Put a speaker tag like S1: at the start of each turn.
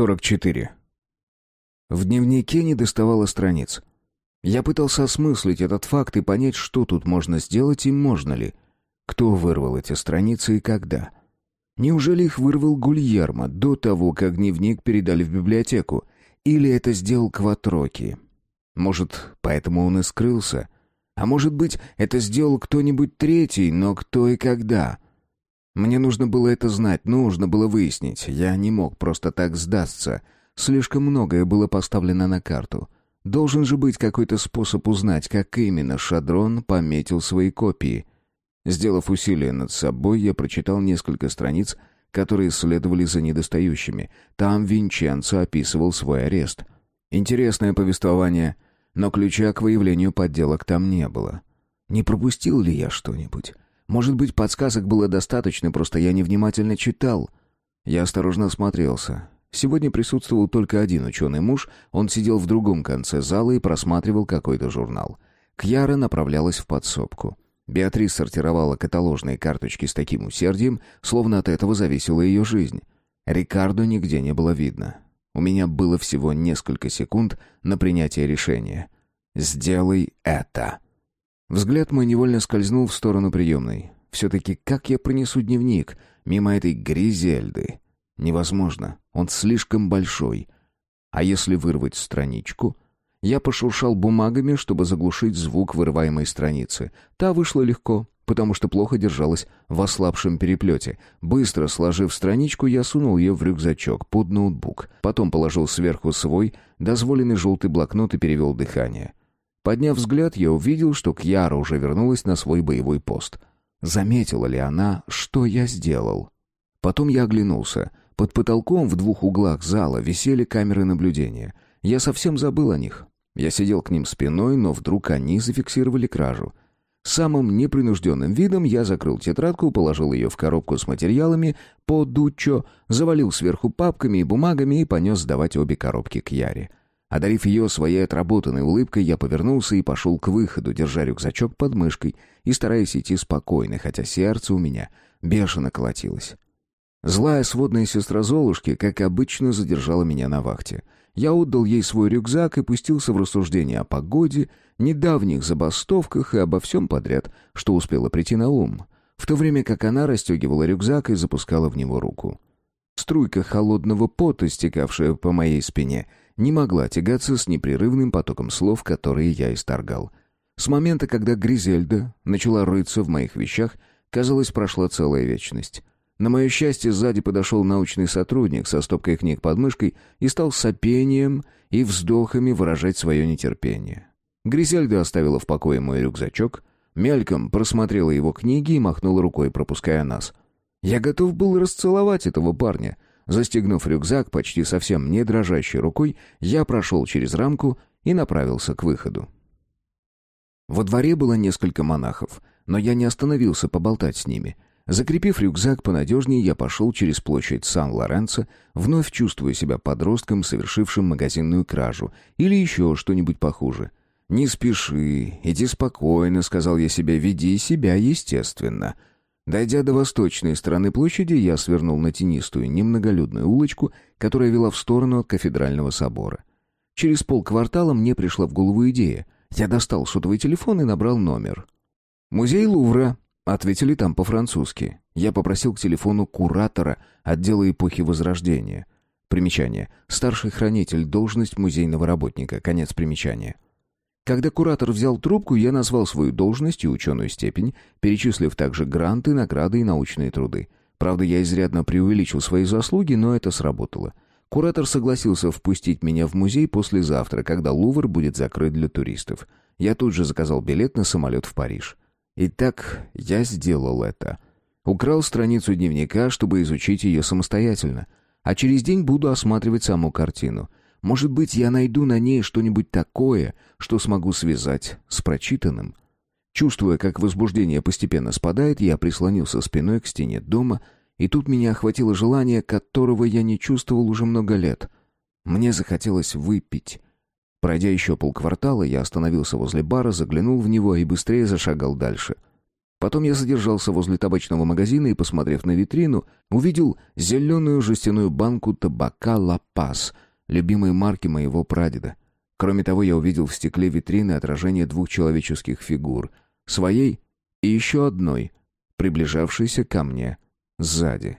S1: 44. В дневнике не доставало страниц. Я пытался осмыслить этот факт и понять, что тут можно сделать и можно ли. Кто вырвал эти страницы и когда? Неужели их вырвал Гульермо до того, как дневник передали в библиотеку? Или это сделал Кватроки? Может, поэтому он и скрылся? А может быть, это сделал кто-нибудь третий, но кто и когда? Мне нужно было это знать, нужно было выяснить. Я не мог просто так сдаться. Слишком многое было поставлено на карту. Должен же быть какой-то способ узнать, как именно Шадрон пометил свои копии. Сделав усилие над собой, я прочитал несколько страниц, которые следовали за недостающими. Там Винченцо описывал свой арест. Интересное повествование, но ключа к выявлению подделок там не было. Не пропустил ли я что-нибудь? Может быть, подсказок было достаточно, просто я невнимательно читал. Я осторожно осмотрелся. Сегодня присутствовал только один ученый-муж, он сидел в другом конце зала и просматривал какой-то журнал. Кьяра направлялась в подсобку. Беатрис сортировала каталожные карточки с таким усердием, словно от этого зависела ее жизнь. Рикардо нигде не было видно. У меня было всего несколько секунд на принятие решения. «Сделай это!» Взгляд мой невольно скользнул в сторону приемной. Все-таки как я принесу дневник мимо этой Гризельды? Невозможно, он слишком большой. А если вырвать страничку? Я пошуршал бумагами, чтобы заглушить звук вырываемой страницы. Та вышла легко, потому что плохо держалась в ослабшем переплете. Быстро сложив страничку, я сунул ее в рюкзачок под ноутбук. Потом положил сверху свой, дозволенный желтый блокнот и перевел дыхание. Подняв взгляд, я увидел, что Кьяра уже вернулась на свой боевой пост. Заметила ли она, что я сделал? Потом я оглянулся. Под потолком в двух углах зала висели камеры наблюдения. Я совсем забыл о них. Я сидел к ним спиной, но вдруг они зафиксировали кражу. Самым непринужденным видом я закрыл тетрадку, положил ее в коробку с материалами по дучо, завалил сверху папками и бумагами и понес сдавать обе коробки к Яре. Одарив ее своей отработанной улыбкой, я повернулся и пошел к выходу, держа рюкзачок под мышкой и стараясь идти спокойно, хотя сердце у меня бешено колотилось. Злая сводная сестра Золушки, как обычно, задержала меня на вахте. Я отдал ей свой рюкзак и пустился в рассуждения о погоде, недавних забастовках и обо всем подряд, что успело прийти на ум, в то время как она расстегивала рюкзак и запускала в него руку. Струйка холодного пота, стекавшая по моей спине — не могла тягаться с непрерывным потоком слов, которые я исторгал. С момента, когда Гризельда начала рыться в моих вещах, казалось, прошла целая вечность. На мое счастье, сзади подошел научный сотрудник со стопкой книг под мышкой и стал сопением и вздохами выражать свое нетерпение. Гризельда оставила в покое мой рюкзачок, мельком просмотрела его книги и махнула рукой, пропуская нас. Я готов был расцеловать этого парня — Застегнув рюкзак почти совсем не дрожащей рукой, я прошел через рамку и направился к выходу. Во дворе было несколько монахов, но я не остановился поболтать с ними. Закрепив рюкзак понадежнее, я пошел через площадь Сан-Лоренцо, вновь чувствуя себя подростком, совершившим магазинную кражу, или еще что-нибудь похуже. «Не спеши, иди спокойно», — сказал я себе, — «веди себя естественно». Дойдя до восточной стороны площади, я свернул на тенистую, немноголюдную улочку, которая вела в сторону от кафедрального собора. Через полквартала мне пришла в голову идея. Я достал сотовый телефон и набрал номер. «Музей Лувра», — ответили там по-французски. Я попросил к телефону куратора отдела эпохи Возрождения. Примечание. Старший хранитель, должность музейного работника. Конец примечания. Когда куратор взял трубку, я назвал свою должность и ученую степень, перечислив также гранты, награды и научные труды. Правда, я изрядно преувеличил свои заслуги, но это сработало. Куратор согласился впустить меня в музей послезавтра, когда Лувр будет закрыт для туристов. Я тут же заказал билет на самолет в Париж. Итак, я сделал это. Украл страницу дневника, чтобы изучить ее самостоятельно. А через день буду осматривать саму картину — может быть, я найду на ней что-нибудь такое, что смогу связать с прочитанным. Чувствуя, как возбуждение постепенно спадает, я прислонился спиной к стене дома, и тут меня охватило желание, которого я не чувствовал уже много лет. Мне захотелось выпить. Пройдя еще полквартала, я остановился возле бара, заглянул в него и быстрее зашагал дальше. Потом я задержался возле табачного магазина и, посмотрев на витрину, увидел зеленую жестяную банку табака «Ла Пас», любимой марки моего прадеда. Кроме того, я увидел в стекле витрины отражение двух человеческих фигур. Своей и еще одной, приближавшейся ко мне сзади.